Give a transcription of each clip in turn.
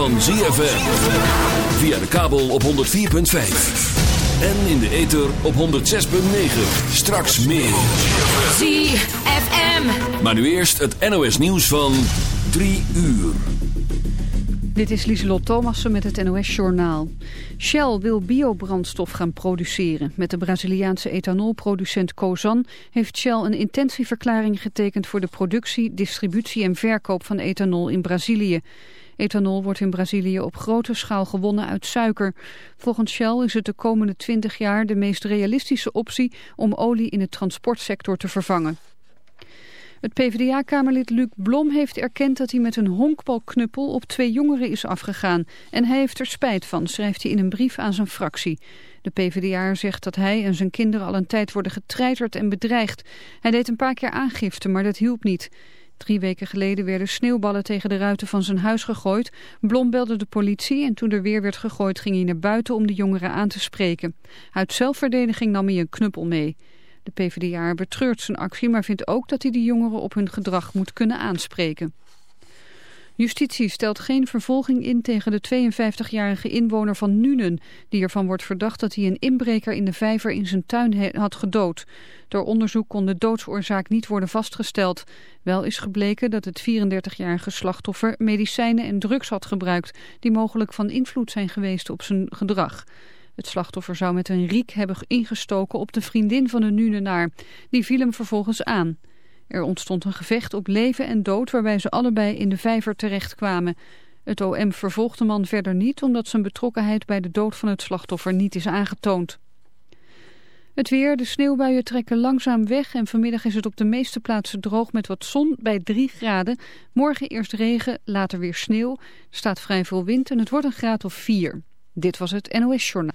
van ZFM. Via de kabel op 104.5. En in de ether op 106.9. Straks meer. ZFM. Maar nu eerst het NOS nieuws van 3 uur. Dit is Lieselot Thomassen met het NOS-journaal. Shell wil biobrandstof gaan produceren. Met de Braziliaanse ethanolproducent Cosan heeft Shell een intentieverklaring getekend voor de productie, distributie en verkoop van ethanol in Brazilië. Ethanol wordt in Brazilië op grote schaal gewonnen uit suiker. Volgens Shell is het de komende 20 jaar de meest realistische optie om olie in de transportsector te vervangen. Het PvdA-kamerlid Luc Blom heeft erkend dat hij met een honkbalknuppel op twee jongeren is afgegaan. En hij heeft er spijt van, schrijft hij in een brief aan zijn fractie. De PvdA zegt dat hij en zijn kinderen al een tijd worden getreiterd en bedreigd. Hij deed een paar keer aangifte, maar dat hielp niet. Drie weken geleden werden sneeuwballen tegen de ruiten van zijn huis gegooid. Blom belde de politie en toen er weer werd gegooid ging hij naar buiten om de jongeren aan te spreken. Uit zelfverdediging nam hij een knuppel mee. De PvdA betreurt zijn actie, maar vindt ook dat hij de jongeren op hun gedrag moet kunnen aanspreken. Justitie stelt geen vervolging in tegen de 52-jarige inwoner van Nuenen... die ervan wordt verdacht dat hij een inbreker in de vijver in zijn tuin had gedood. Door onderzoek kon de doodsoorzaak niet worden vastgesteld. Wel is gebleken dat het 34-jarige slachtoffer medicijnen en drugs had gebruikt... die mogelijk van invloed zijn geweest op zijn gedrag. Het slachtoffer zou met een riek hebben ingestoken op de vriendin van de Nunenaar. Die viel hem vervolgens aan. Er ontstond een gevecht op leven en dood waarbij ze allebei in de vijver terechtkwamen. Het OM vervolgt de man verder niet omdat zijn betrokkenheid bij de dood van het slachtoffer niet is aangetoond. Het weer, de sneeuwbuien trekken langzaam weg en vanmiddag is het op de meeste plaatsen droog met wat zon bij 3 graden. Morgen eerst regen, later weer sneeuw. Er staat vrij veel wind en het wordt een graad of 4. Dit was het NOS Journaal.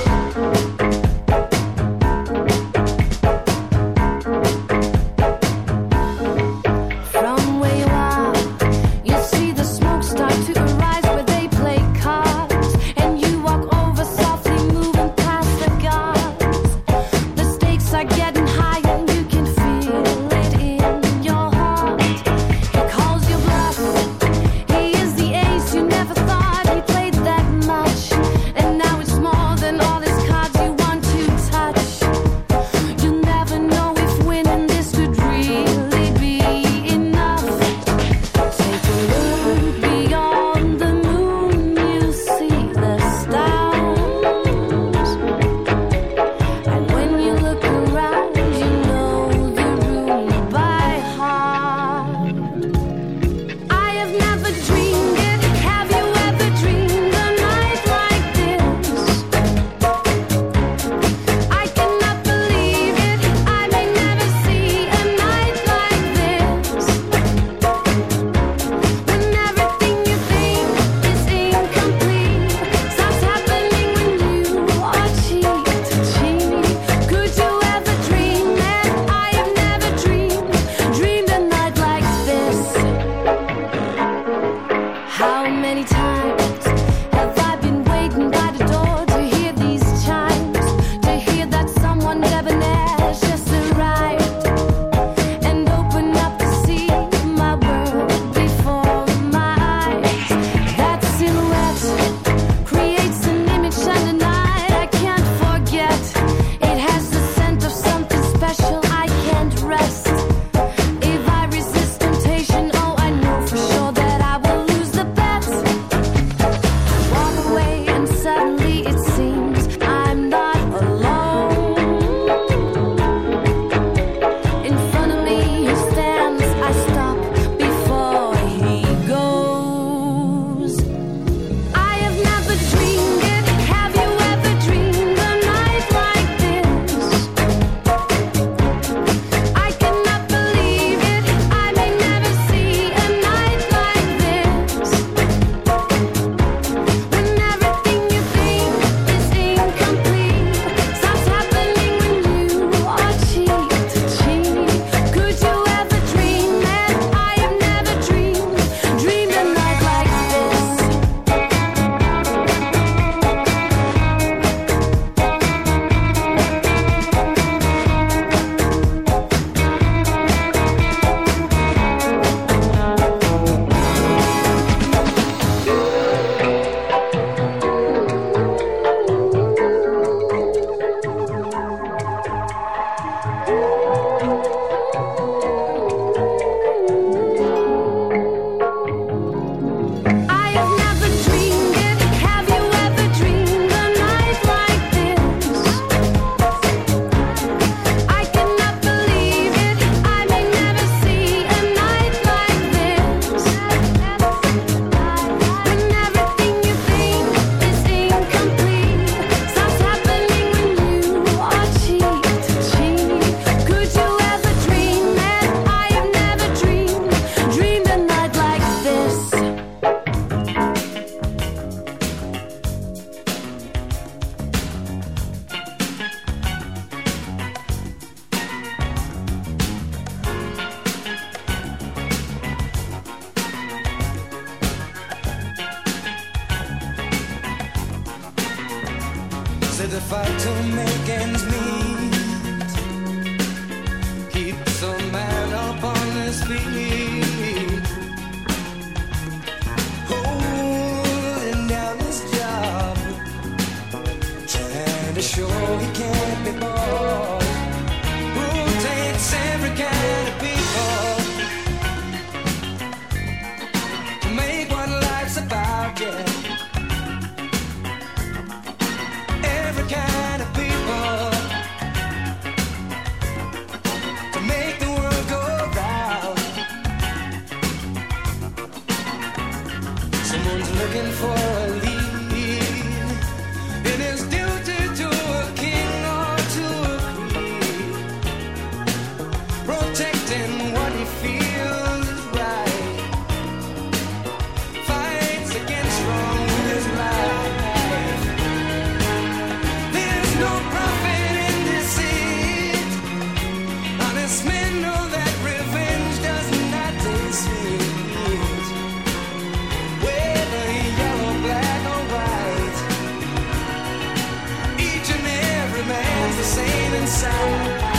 Inside.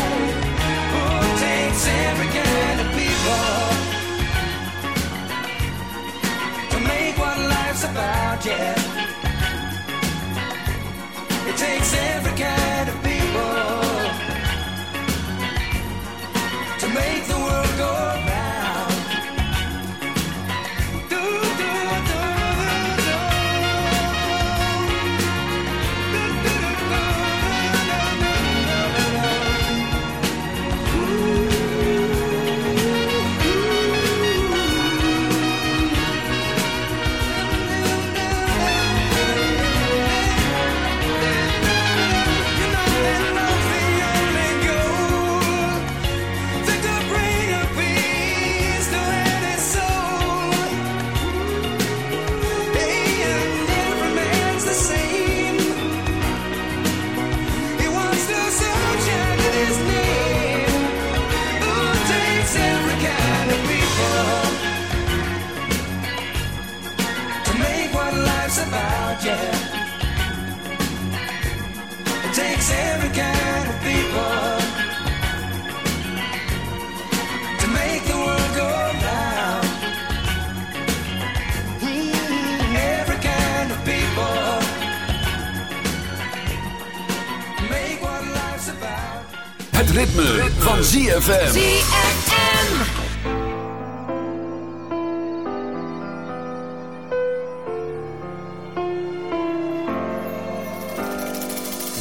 ZFM. ZFM.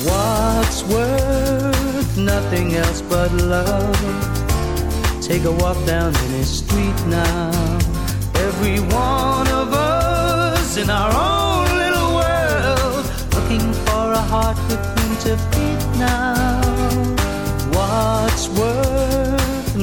What's worth nothing else but love? Take a walk down any street now. Every one of us in our own little world, looking for a heart with whom to beat now.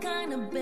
Kind of bad.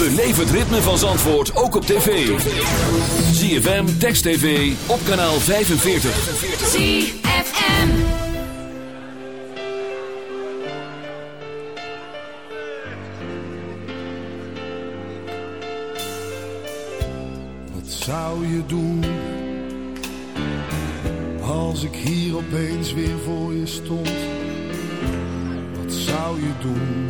Beleef het ritme van Zandvoort ook op tv. ZFM, Text TV, op kanaal 45. ZFM. Wat zou je doen als ik hier opeens weer voor je stond? Wat zou je doen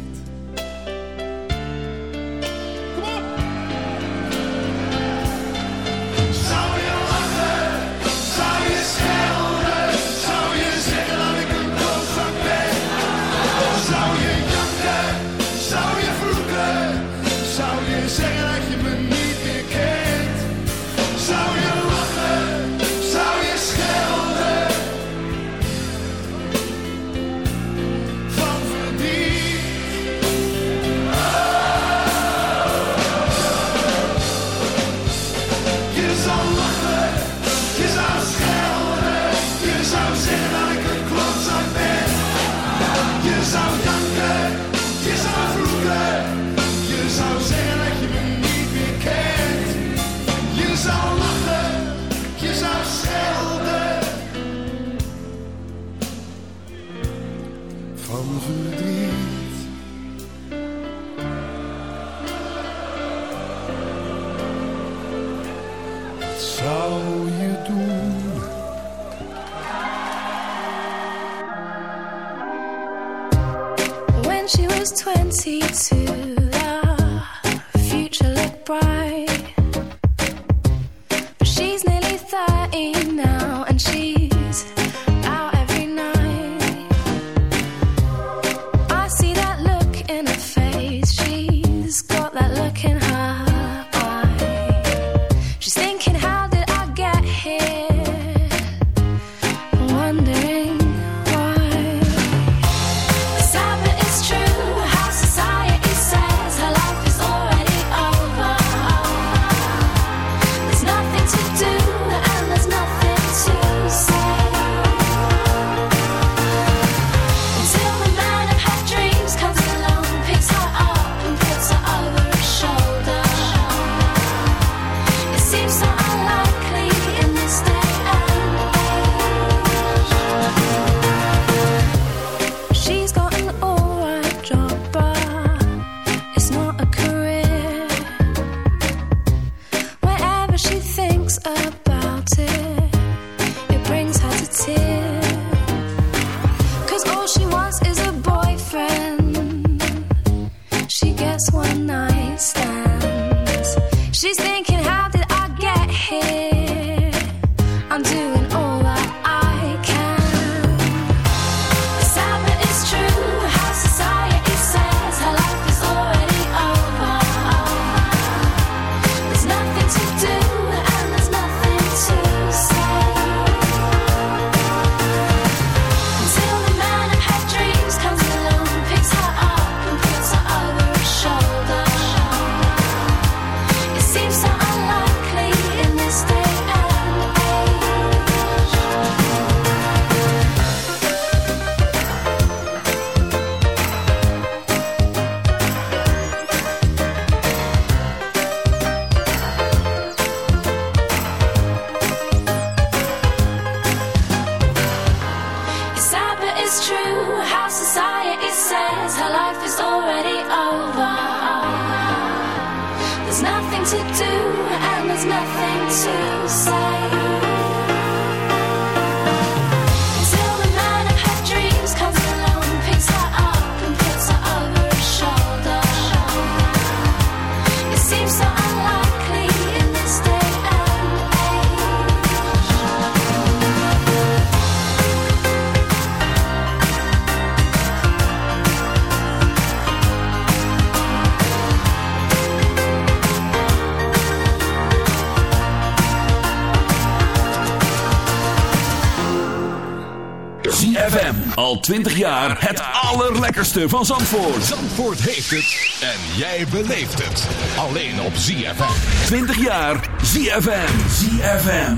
ZFM. Al 20 jaar het allerlekkerste van Zandvoort. Zandvoort heeft het. En jij beleeft het. Alleen op ZFM. 20 jaar ZFM. ZFM.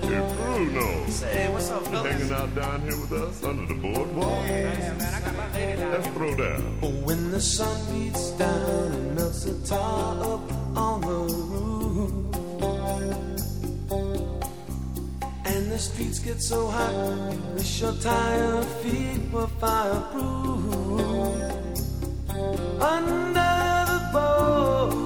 Hey Bruno. Hey, what's up, fellas? Hanging out down here with us under the boardwalk. Yeah, man, I got my lady down. Let's throw down. Oh, when the sun beats down and melts the tar up on the roof. the streets get so hot, wish your tired feet were fireproof. Under the boat.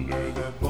under the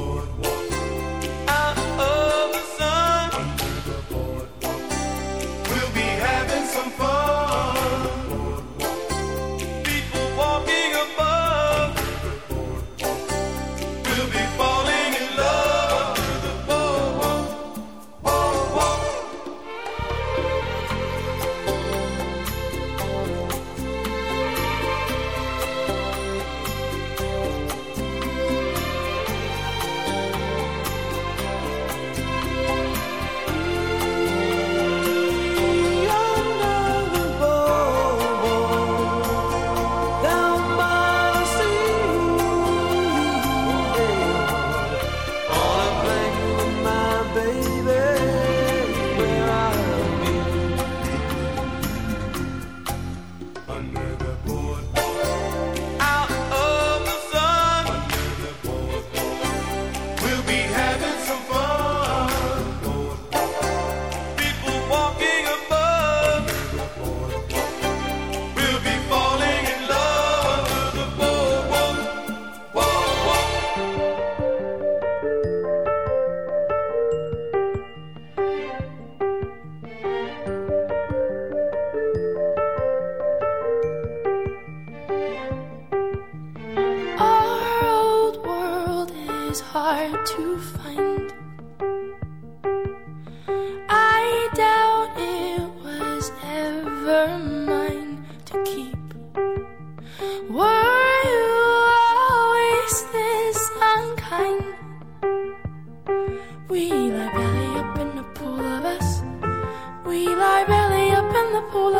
pull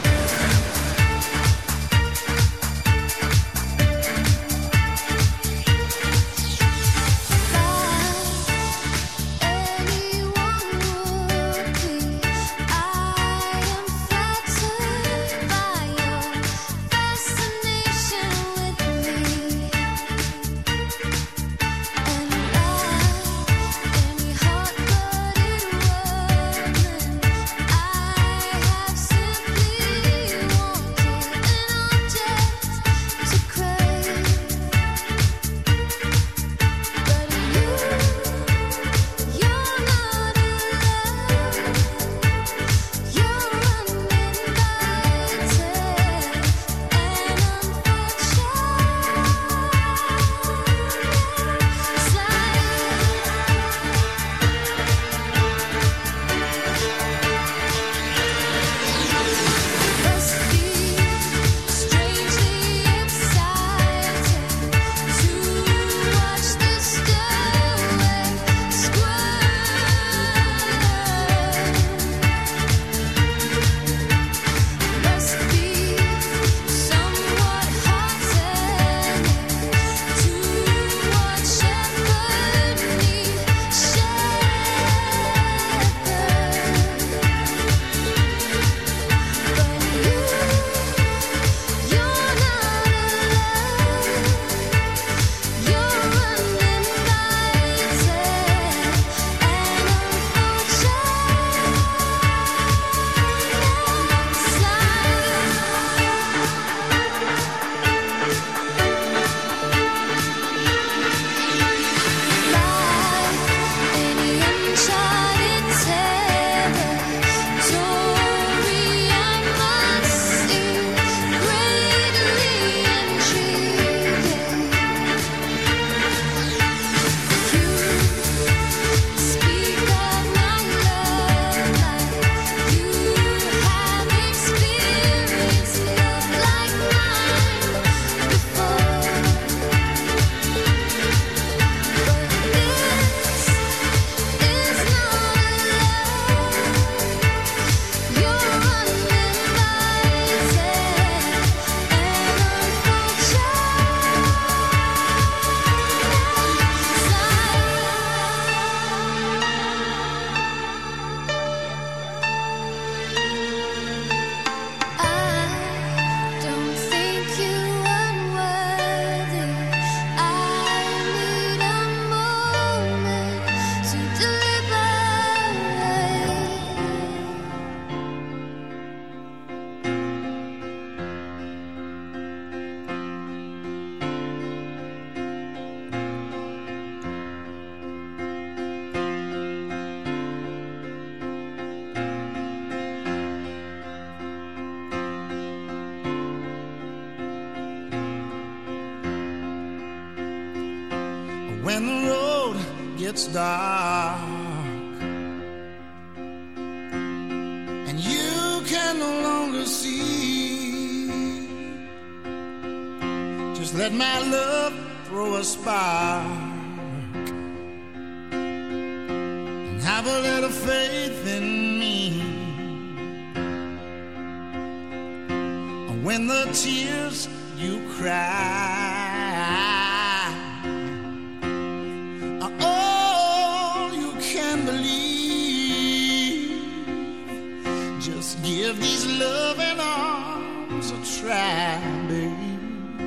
Give these loving arms a try, babe,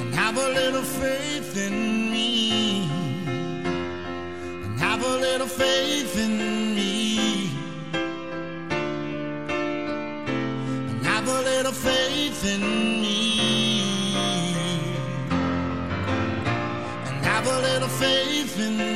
and have a little faith in me, and have a little faith in me. And Have a little faith in me. And have a little faith in me.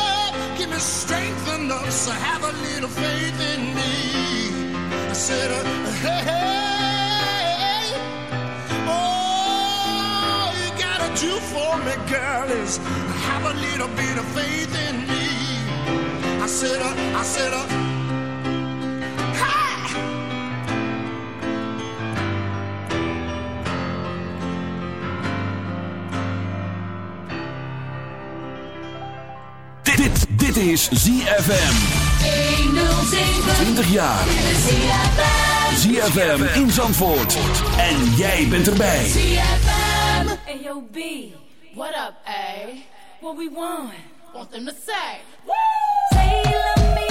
give me strength enough to have a little faith in me. I said, uh, hey, hey, all you gotta do for me, girl, is have a little bit of faith in me. I said, uh, I said, is ZFM. 20 jaar. ZFM in Zandvoort. En jij bent erbij. ZFM. Hey yo, B. What up, A? What we want? Want them to say. Woo! Love me,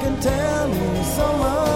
can tell me so much.